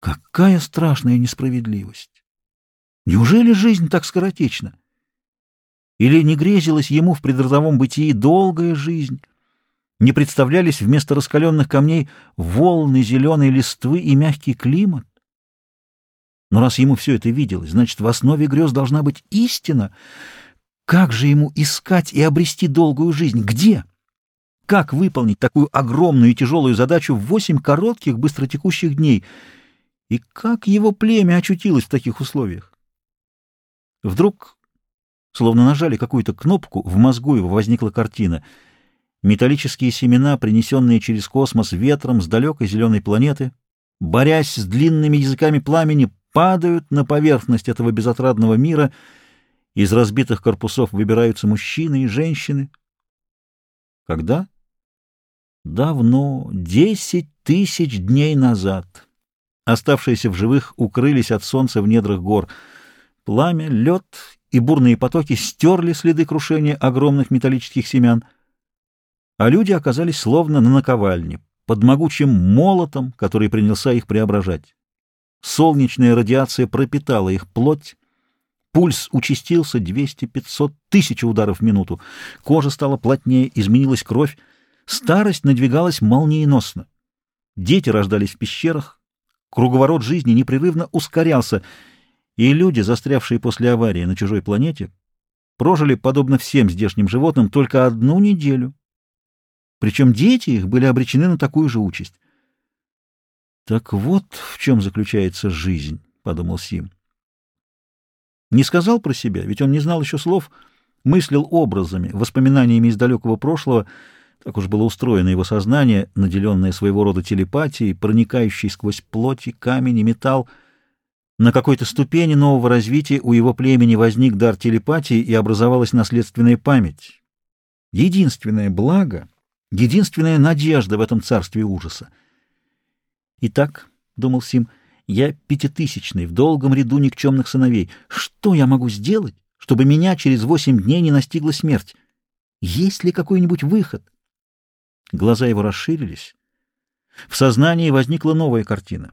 Какая страшная несправедливость! Неужели жизнь так скоротечна? Или не грезилась ему в предродовом бытии долгая жизнь? Не представлялись вместо раскаленных камней волны зеленой листвы и мягкий климат? Но раз ему все это виделось, значит, в основе грез должна быть истина. Как же ему искать и обрести долгую жизнь? Где? Как выполнить такую огромную и тяжелую задачу в восемь коротких, быстротекущих дней? И как его племя очутилось в таких условиях? Вдруг, словно нажали какую-то кнопку, в мозгу его возникла картина. Металлические семена, принесенные через космос ветром с далекой зеленой планеты, борясь с длинными языками пламени, падают на поверхность этого безотрадного мира. Из разбитых корпусов выбираются мужчины и женщины. Когда? Давно, десять тысяч дней назад. Оставшиеся в живых укрылись от солнца в недрах гор — Пламя, лед и бурные потоки стерли следы крушения огромных металлических семян, а люди оказались словно на наковальне, под могучим молотом, который принялся их преображать. Солнечная радиация пропитала их плоть, пульс участился 200-500 тысяч ударов в минуту, кожа стала плотнее, изменилась кровь, старость надвигалась молниеносно. Дети рождались в пещерах, круговорот жизни непрерывно ускорялся — и люди, застрявшие после аварии на чужой планете, прожили, подобно всем здешним животным, только одну неделю. Причем дети их были обречены на такую же участь. «Так вот в чем заключается жизнь», — подумал Сим. Не сказал про себя, ведь он не знал еще слов, мыслил образами, воспоминаниями из далекого прошлого, так уж было устроено его сознание, наделенное своего рода телепатией, проникающей сквозь плоть и камень и металл, на какой-то ступени нового развития у его племени возник дар телепатии и образовалась наследственная память. Единственное благо, единственная надежда в этом царстве ужаса. «Итак», — думал Сим, — «я пятитысячный, в долгом ряду никчемных сыновей. Что я могу сделать, чтобы меня через восемь дней не настигла смерть? Есть ли какой-нибудь выход?» Глаза его расширились. В сознании возникла новая картина.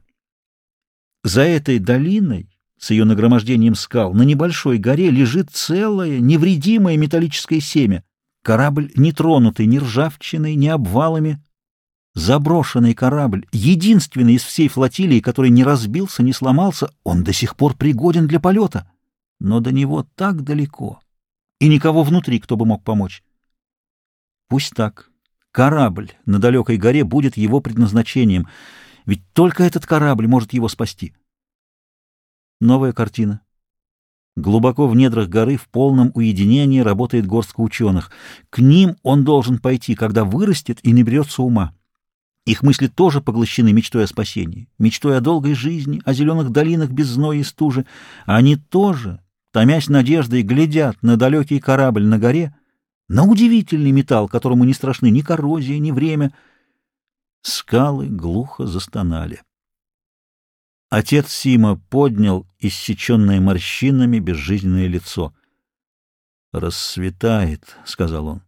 За этой долиной, с ее нагромождением скал, на небольшой горе лежит целое, невредимое металлическое семя. Корабль, не тронутый ни ржавчиной, ни обвалами. Заброшенный корабль, единственный из всей флотилии, который не разбился, не сломался, он до сих пор пригоден для полета. Но до него так далеко, и никого внутри, кто бы мог помочь. Пусть так. Корабль на далекой горе будет его предназначением — ведь только этот корабль может его спасти. Новая картина. Глубоко в недрах горы в полном уединении работает горстка ученых. К ним он должен пойти, когда вырастет и наберется ума. Их мысли тоже поглощены мечтой о спасении, мечтой о долгой жизни, о зеленых долинах без зноя и стужи. Они тоже, томясь надеждой, глядят на далекий корабль на горе, на удивительный металл, которому не страшны ни коррозия, ни время — Скалы глухо застонали. Отец Сима поднял иссеченное морщинами безжизненное лицо. «Рассветает», — сказал он.